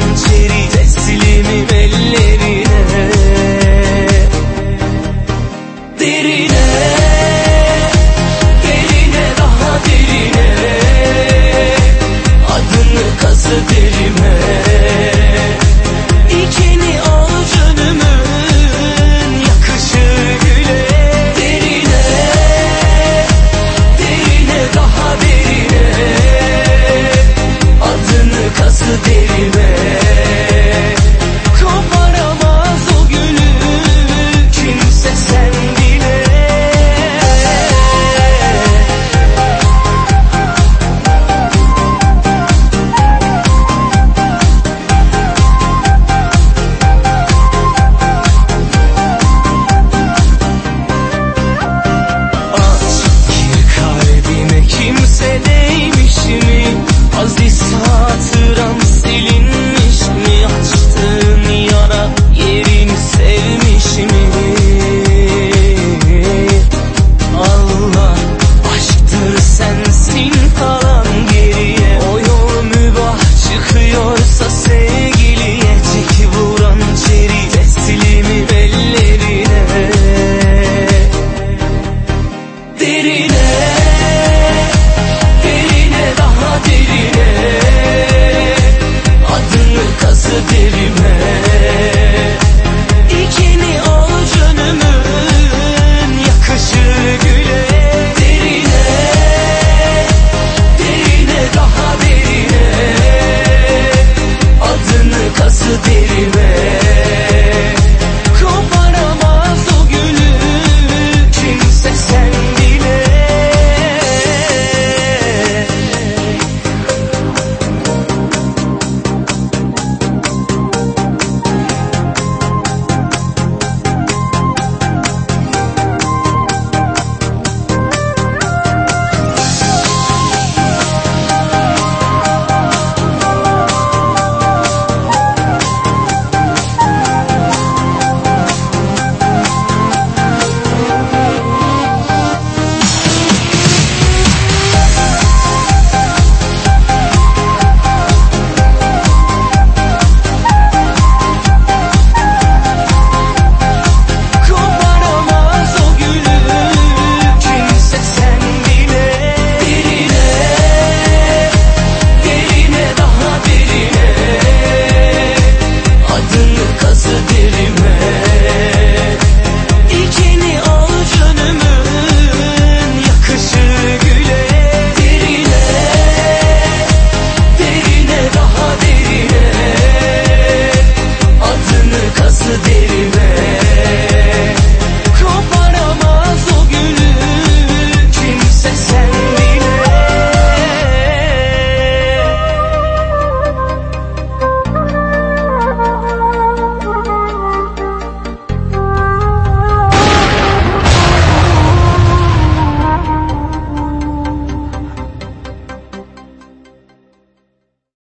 hançeri Teslimim elleri